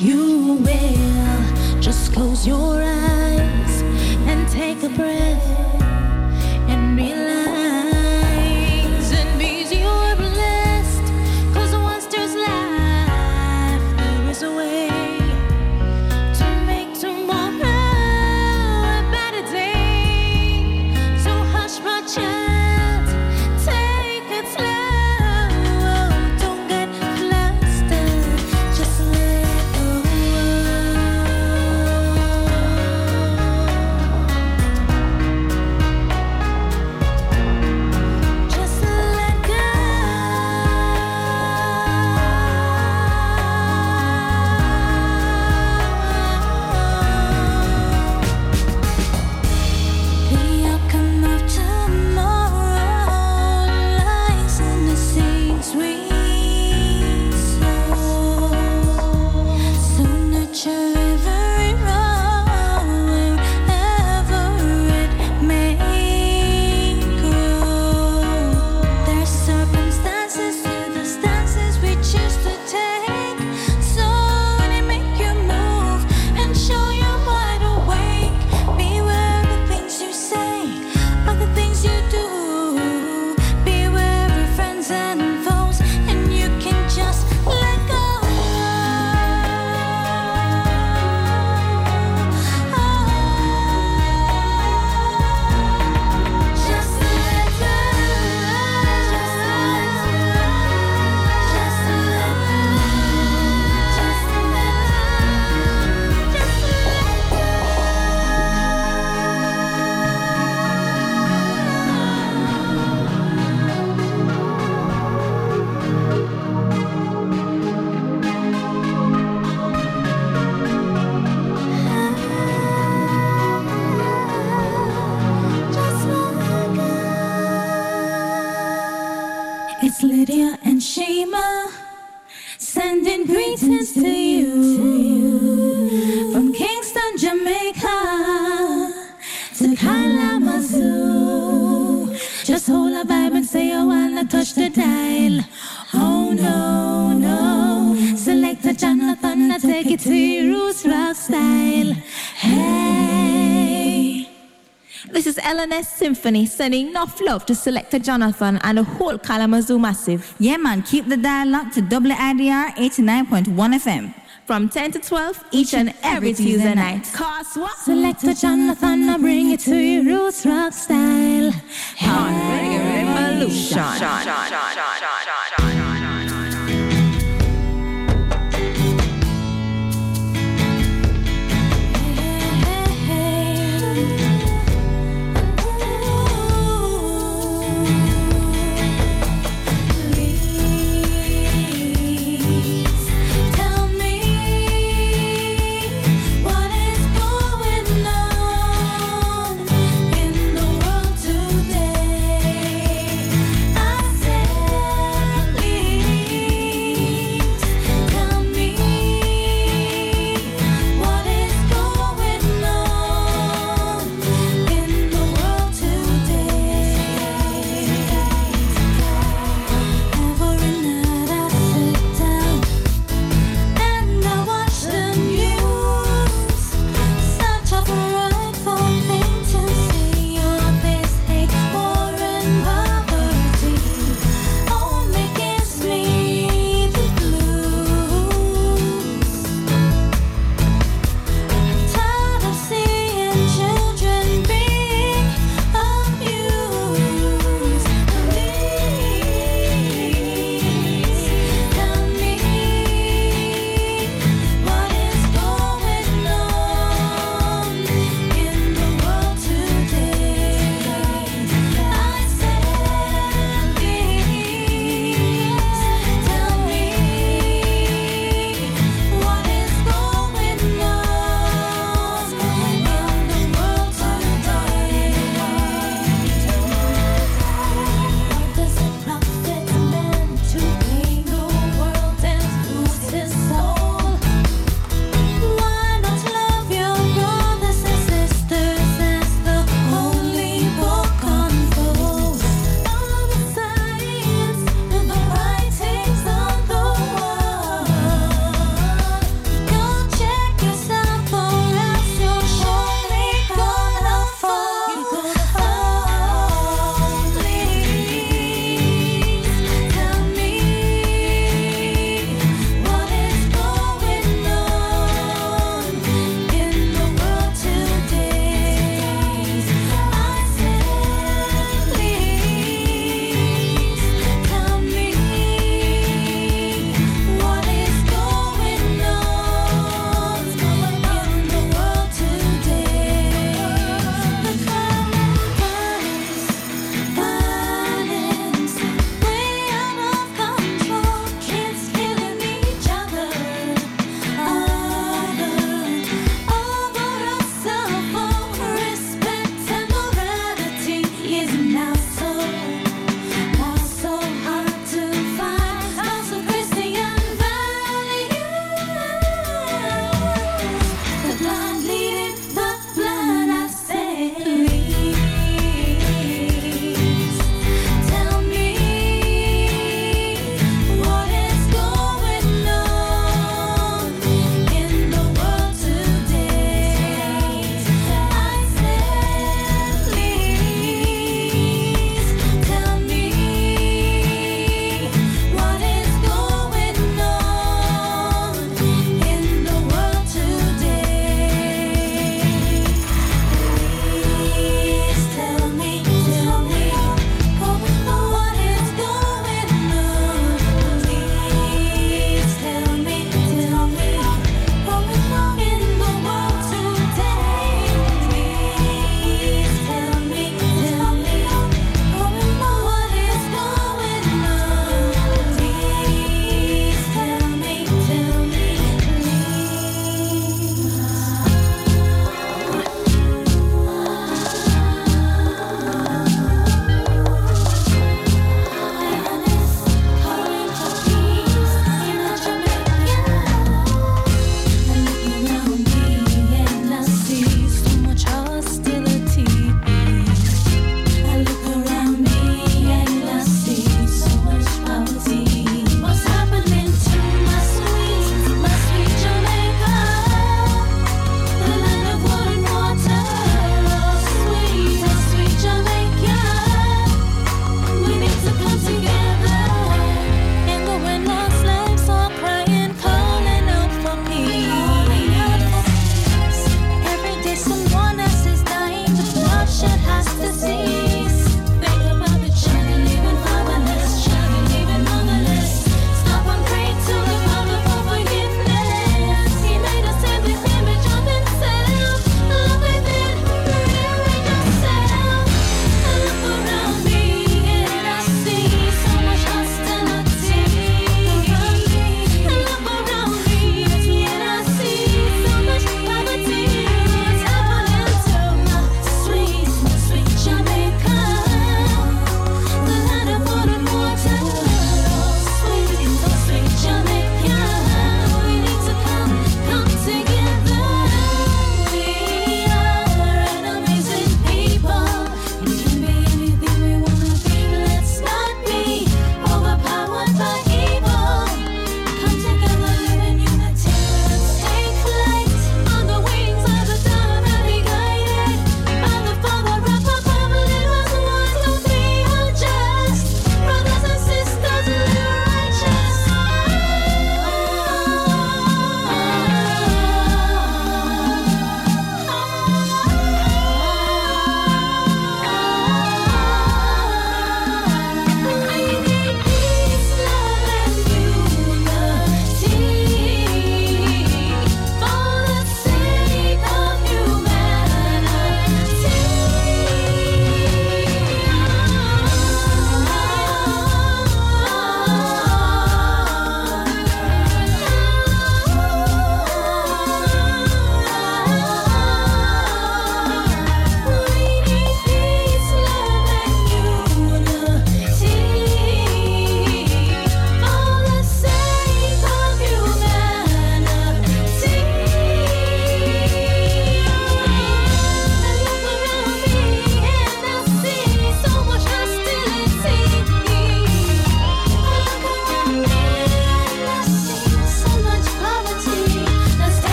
You will just close your eyes. Symfhoney sending enough love to Selector Jonathon and the whole Kalamazoo Massive. Yeah, man, keep the dialogue to WIDR 89.1 FM. From 10 to 12 each and every Tuesday night. Cause what? Selector Jonathon, I bring it to you, roots rock style. On Reggae Revolution. Yes,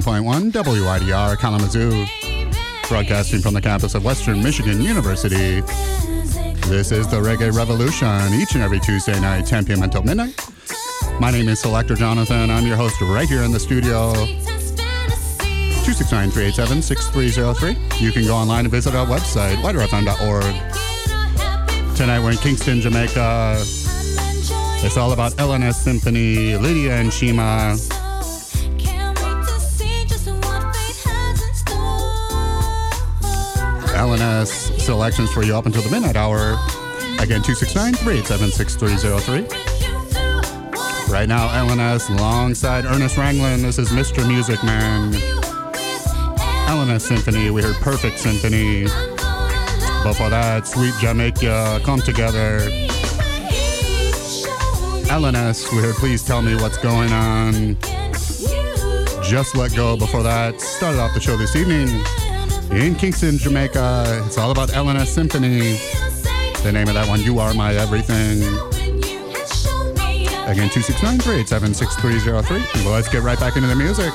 89.1 WIDR Kalamazoo, broadcasting from the campus of Western Michigan University. This is the Reggae Revolution, each and every Tuesday night, 10 p.m. until midnight. My name is Selector Jonathon. I'm your host right here in the studio. 269 387 6303. You can go online and visit our website, widrfm.org. Tonight we're in Kingston, Jamaica. It's all about L&S Symfhoney, Lydia and Shima. Selections for you up until the midnight hour. Again, 269 387 6303. Right now, L&S alongside Ernest Ranglin. This is Mr. Music Man. L&S Symfhoney, we heard Perfect Symphony. Before that, Sweet Jahmekyah, Come Together. L&S, we heard Please Tell Me What's Going On. Just Let Go before that. Started off the show this evening in Kingston, Jamaica. It's all about L&S Symfhoney. The name of that one, You Are My Everything. Again, 269 387 6303. Well, let's get right back into the music.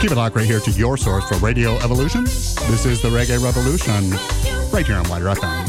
Keep it locked right here to your source for Radio Evolution. This is the Reggae Revolution, right here on WIDR FM.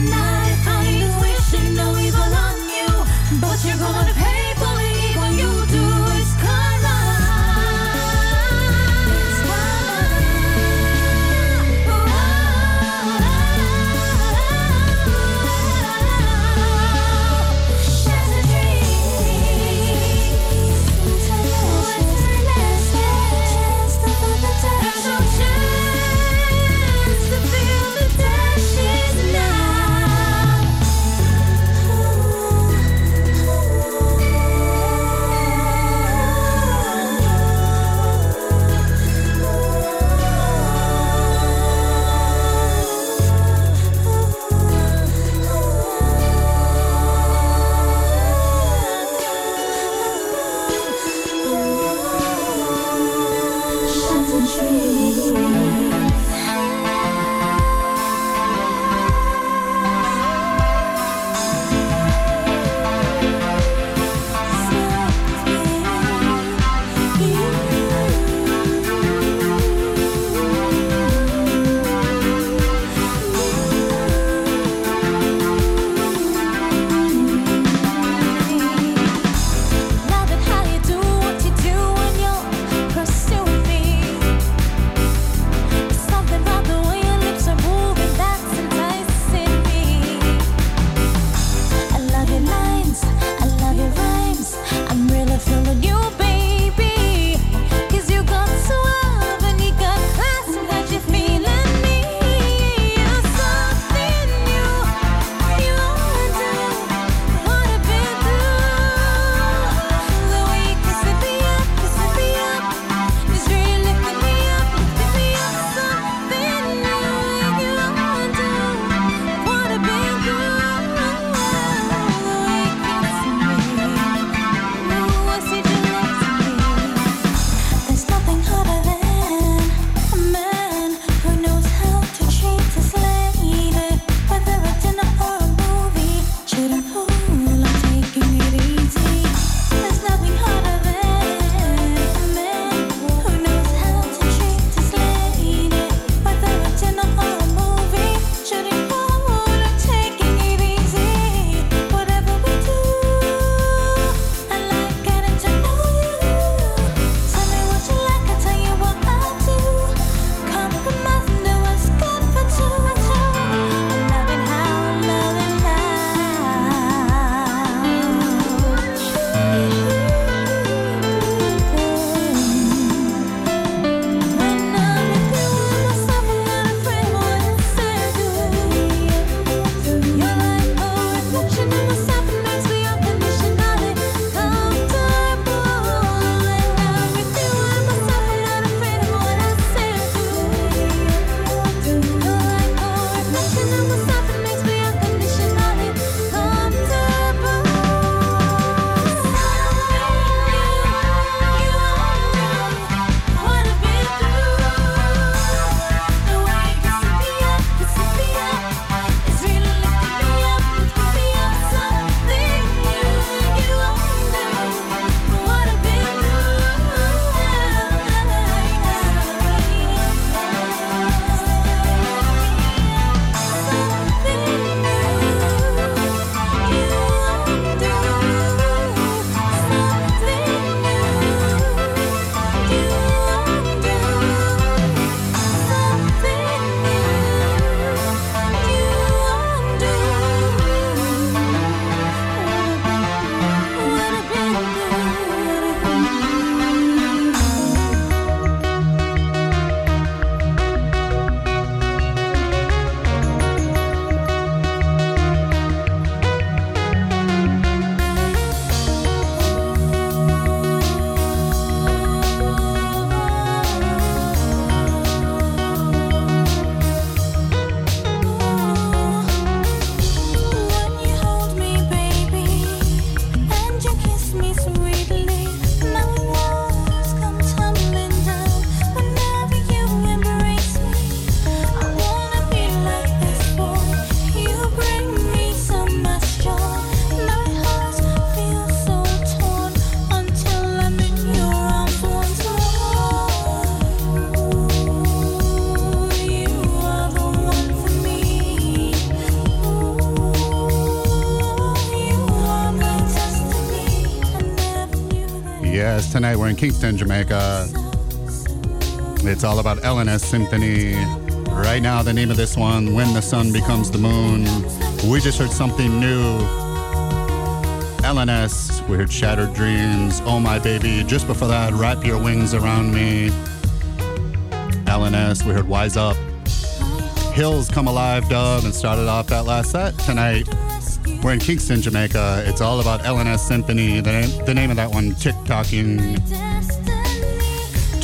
Dashes Tonight we're in Kingston, Jamaica. It's all about L&S Symfhoney. Right now, the name of this one, When the Sun Becomes the Moon. We just heard something new. L&S, we heard Shattered Dreams, Oh My Baby. Just before that, Wrap Your Wings Around Me. L&S, we heard Wise Up. Hills Come Alive dub and started off that last set tonight. We're in Kingston, Jamaica. It's all about L&S Symfhoney. The name, the name of that one, Tick Tocking.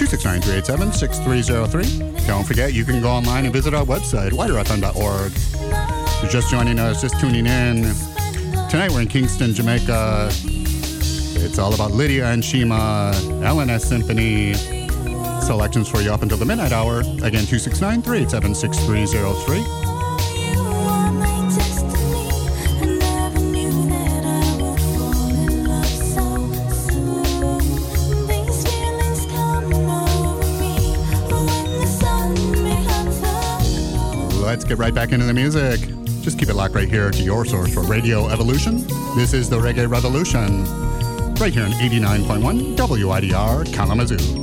269-387-6303. Don't forget, you can go online and visit our website, widrfm.org. If you're just joining us, just tuning in. Tonight we're in Kingston, Jamaica. It's all about Lydia and Shima, L&S Symfhoney. Selections for you up until the midnight hour. Again, 269 387 6303. Get right back into the music. Just keep it locked right here to your source for Radio Evolution. This is the Reggae Revolution, right here on 89.1 WIDR Kalamazoo.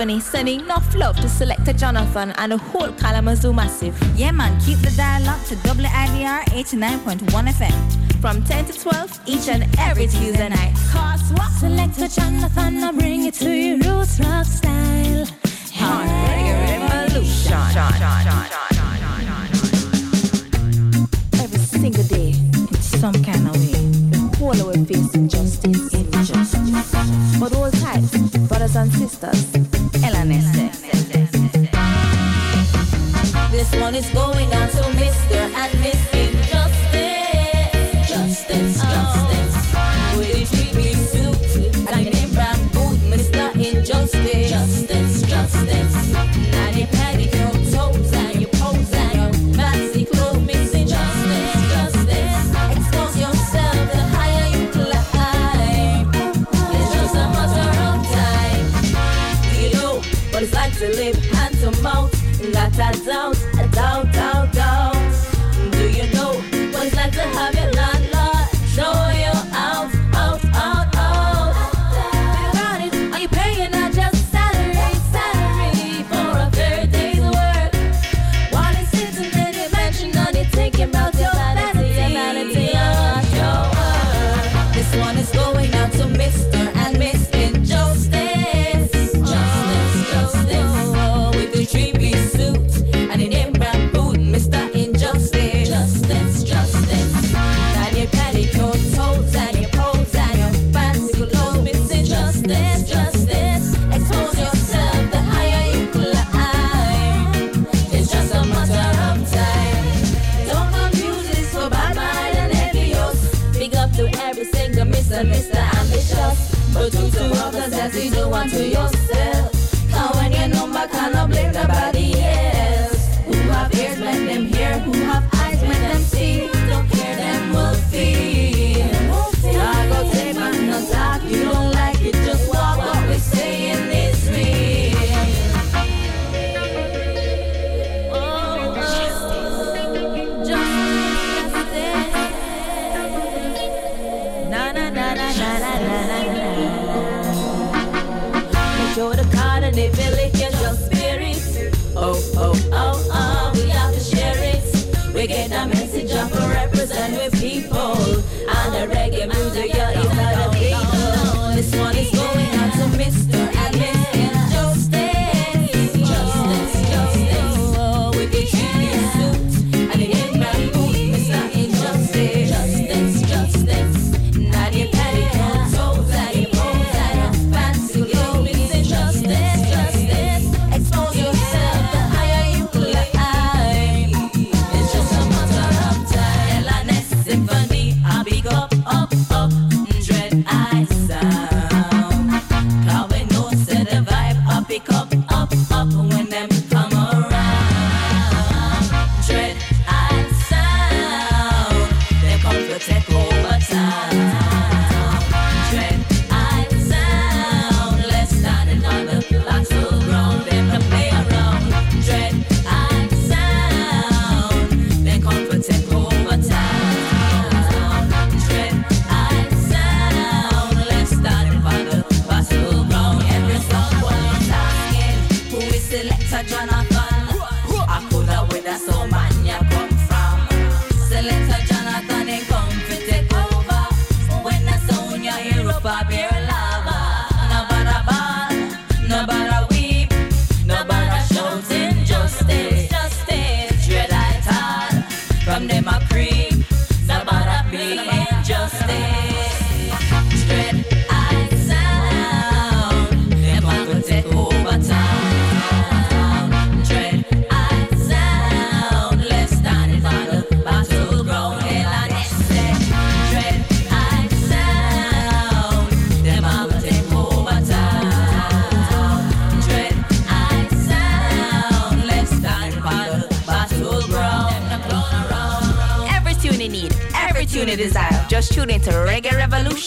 Symfhoney sending enough love to Selector Jonathon and a whole Kalamazoo Massive. Yeah man, keep the dialogue to WIDR 89.1 FM. From 10 to 12 each and every Tuesday night. Cause what? Selector Jonathon, I bring it to you roots rock style. On Reggae Revolution. Every single day, it's some kind of way whole we're facing justice, injustice. But all tight, brothers and sisters,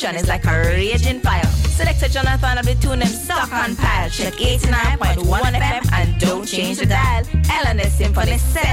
Action is like a raging fire. Selector Jonathon of the tune them stock on pile. Check 89.1 FM and don't change the dial. L&S Symfhoney 7.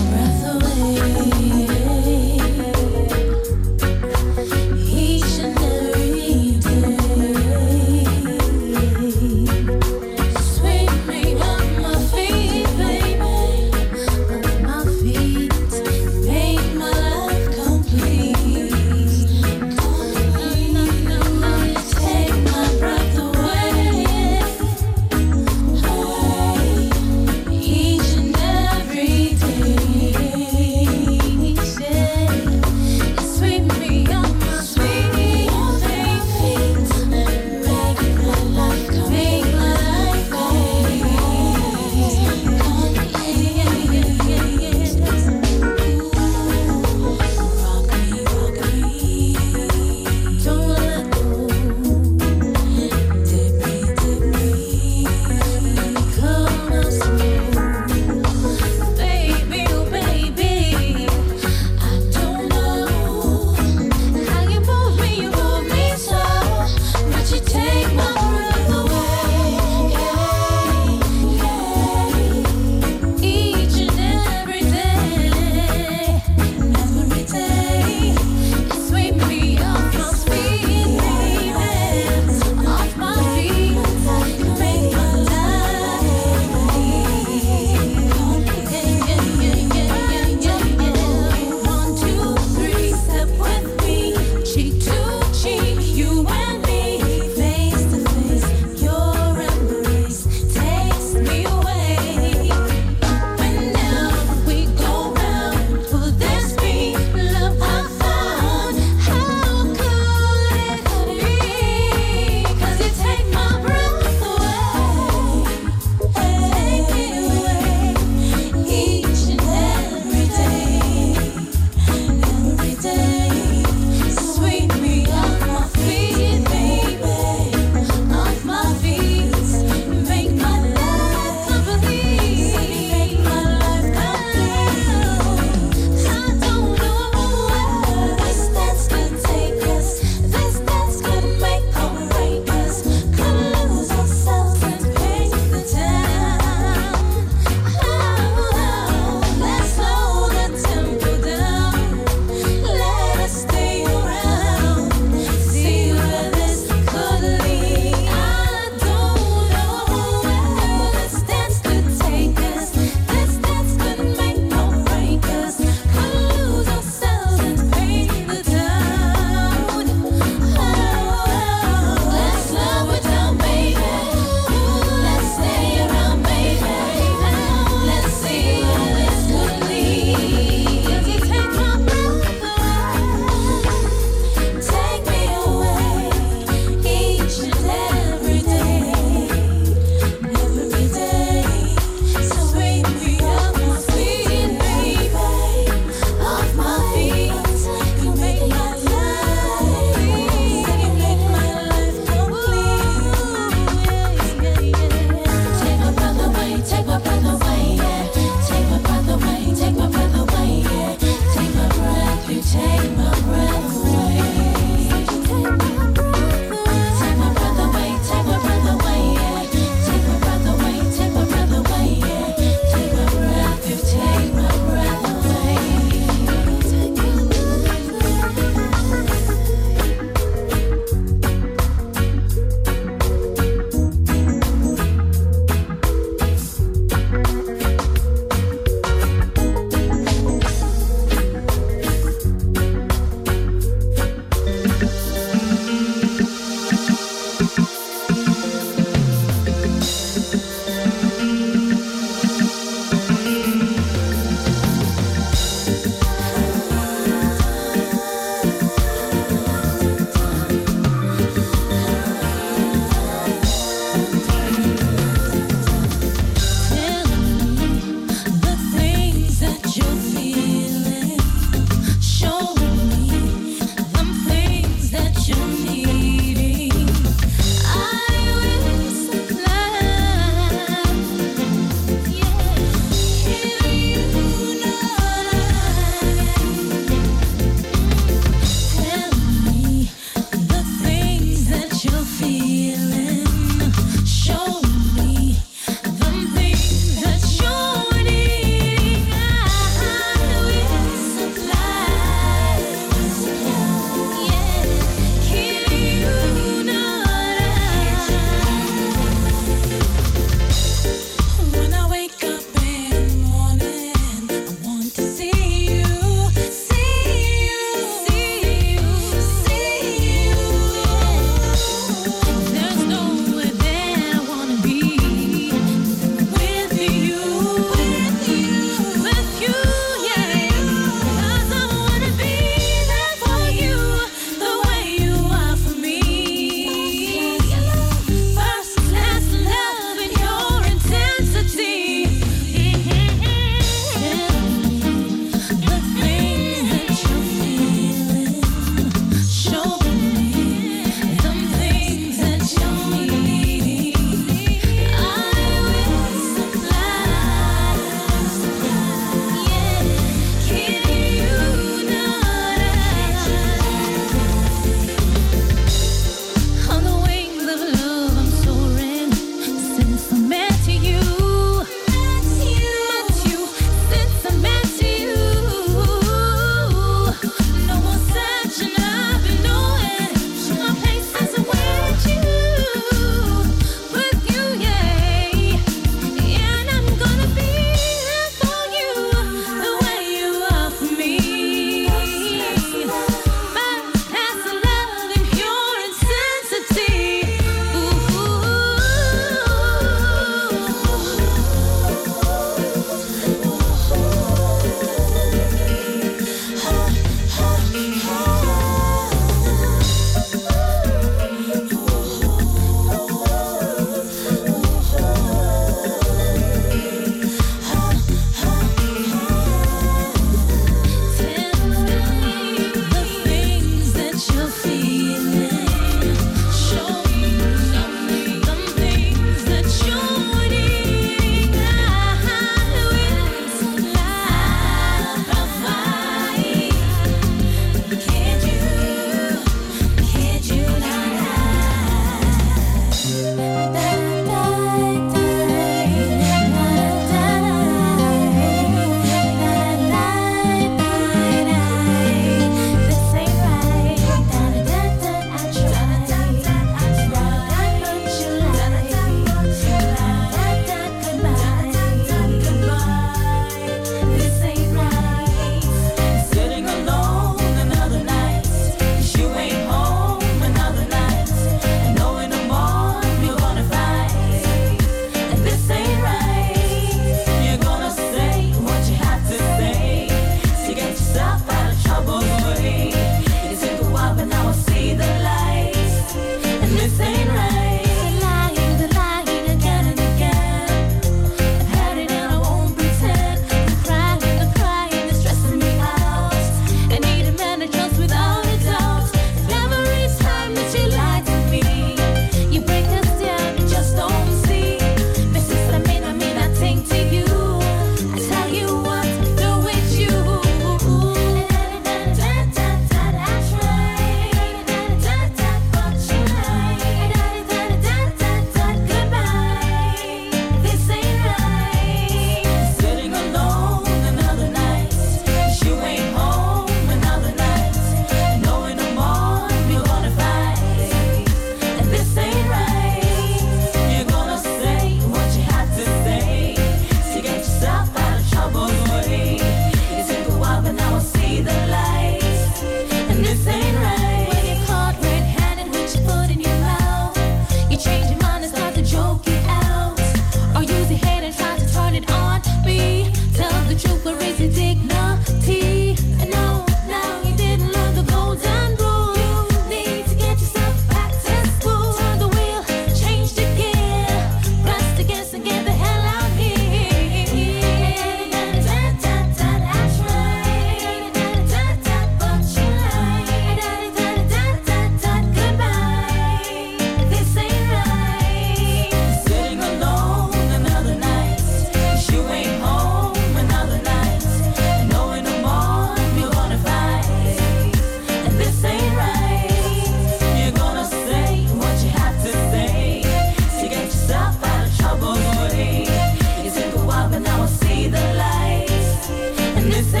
And this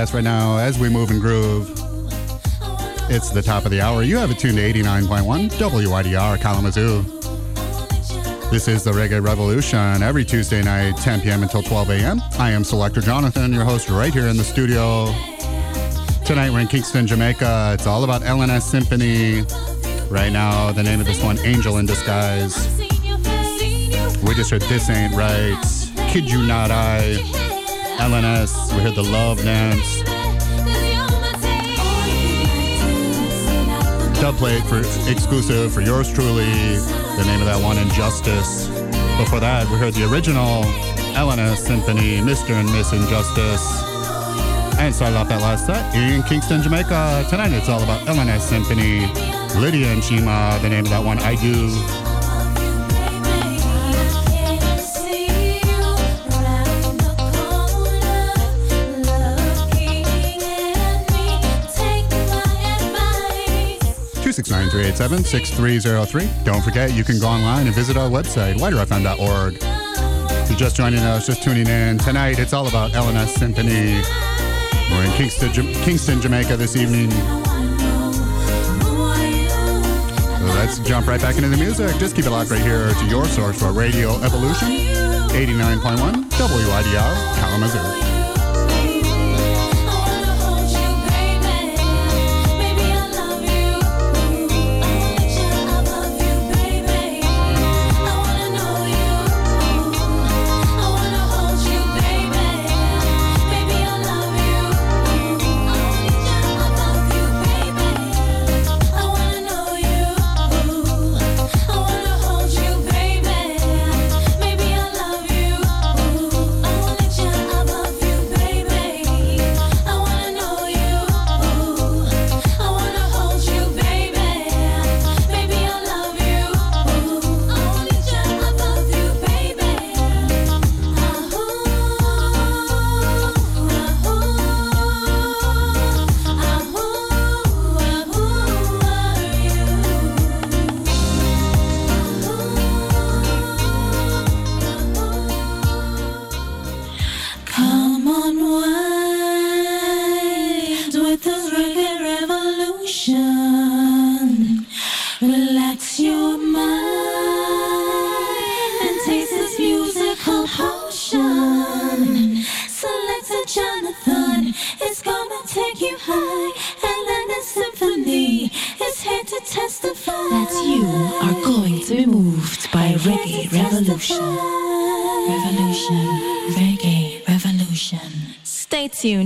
right now as we move and groove. It's the top of the hour. You have it tuned to 89.1 WIDR Kalamazoo. This is the Reggae Revolution every Tuesday night, 10 p.m. until 12 a.m. I am Selector Jonathon, your host, right here in the studio. Tonight we're in Kingston, Jamaica. It's all about L&S Symfhoney. Right now, the name of this one, Angel in Disguise. We just heard This Ain't Right, Kid You Not I, L&S. We heard the Love Dance. dub plate for exclusive for yours truly. The name of that one, Injustice. Before that, we heard the original L&S Symfhoney, Mr. and Miss Injustice. And started off that last set in Kingston, Jamaica. Tonight it's all about L&S Symfhoney, Lydia and Shima. The name of that one, I Do. 269-387-6303. Don't forget, you can go online and visit our website, widrfm.org. If you're just joining us, just tuning in, tonight it's all about L&S Symfhoney. We're in Kingston, Kingston, Jamaica this evening. let's jump right back into the music. Just keep it locked right here to your source for Radio Evolution, 89.1 WIDR Kalamazoo.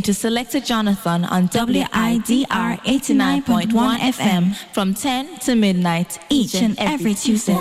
to Selector Jonathon on WIDR 89.1 FM from 10 to midnight each and every Tuesday.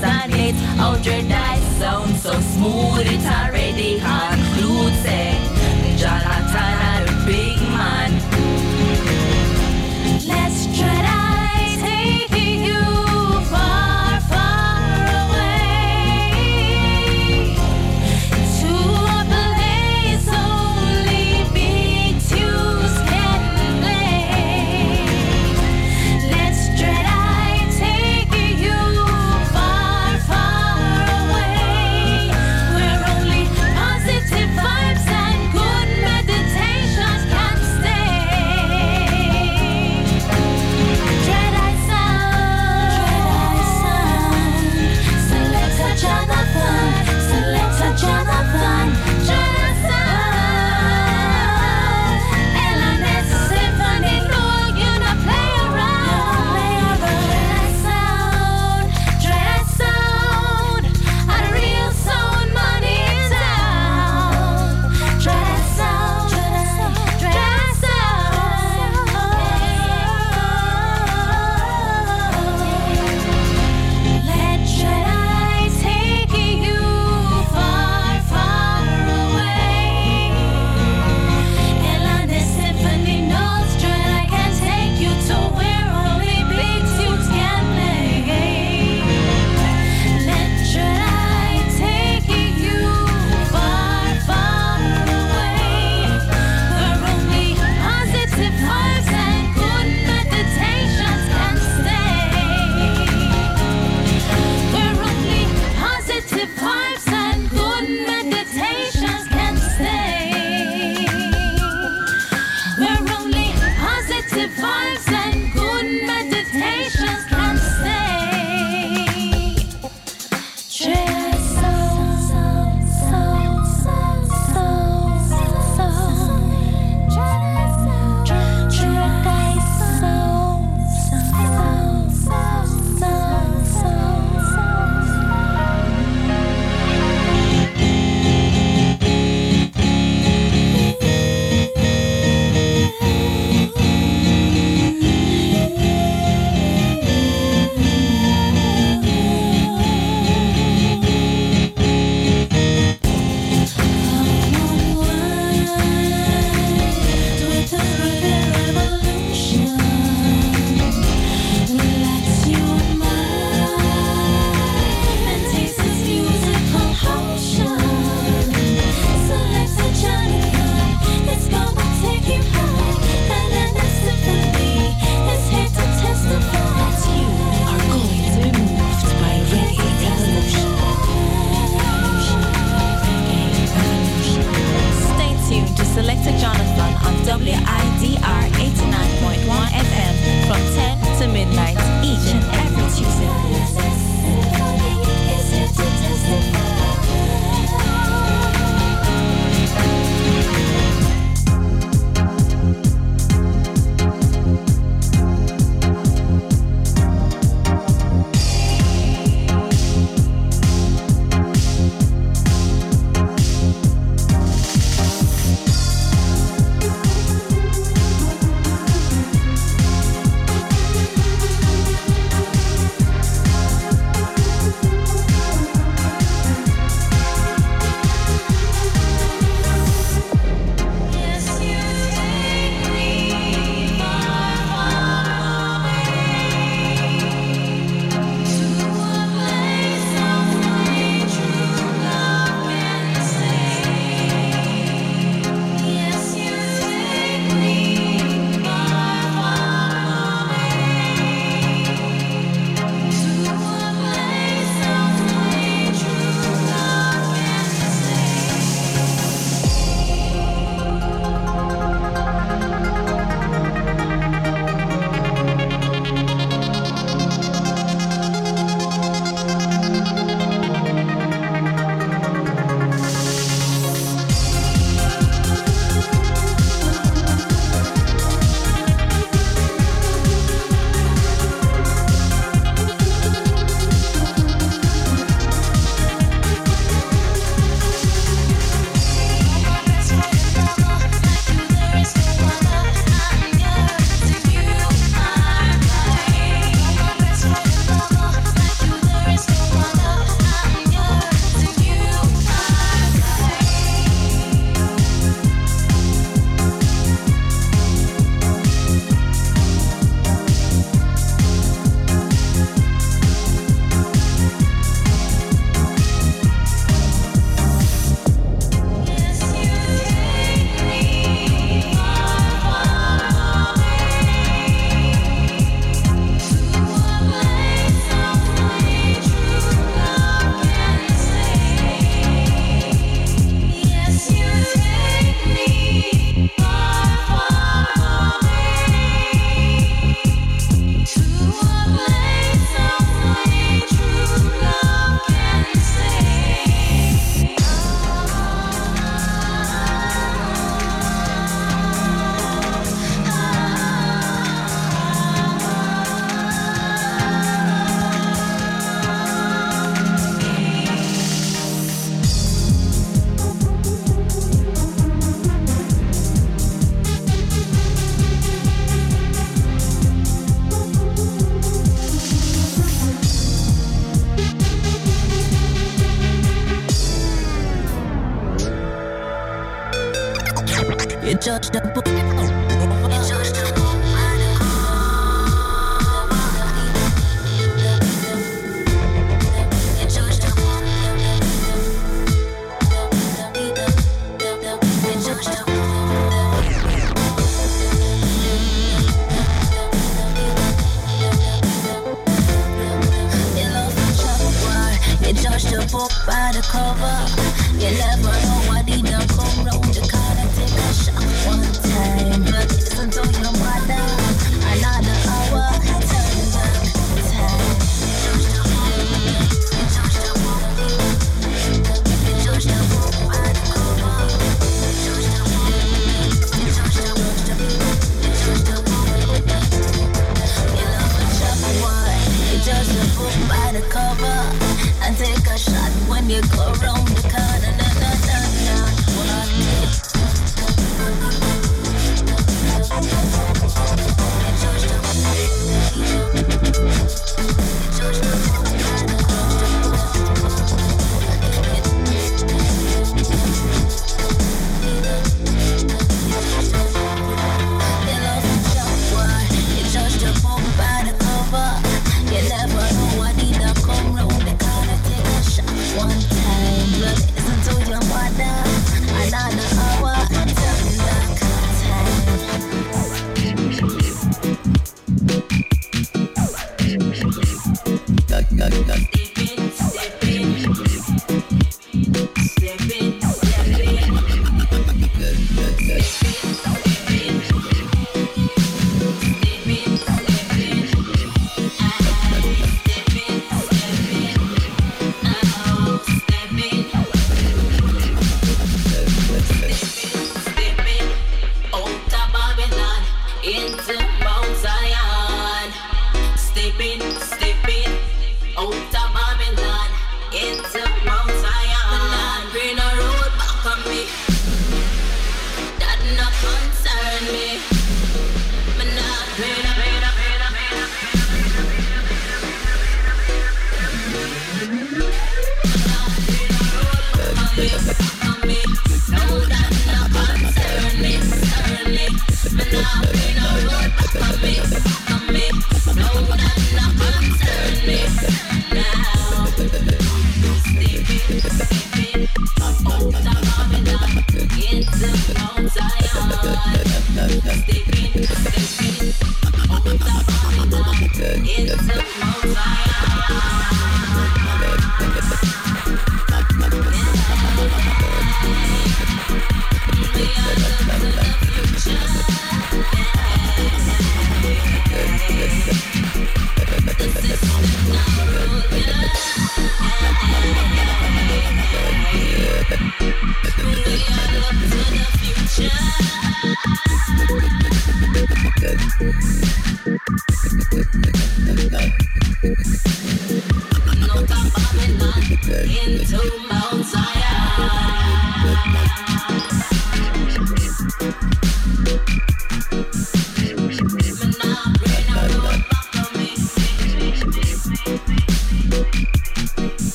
Sunlight, it's outer dice sound so smooth it's alright.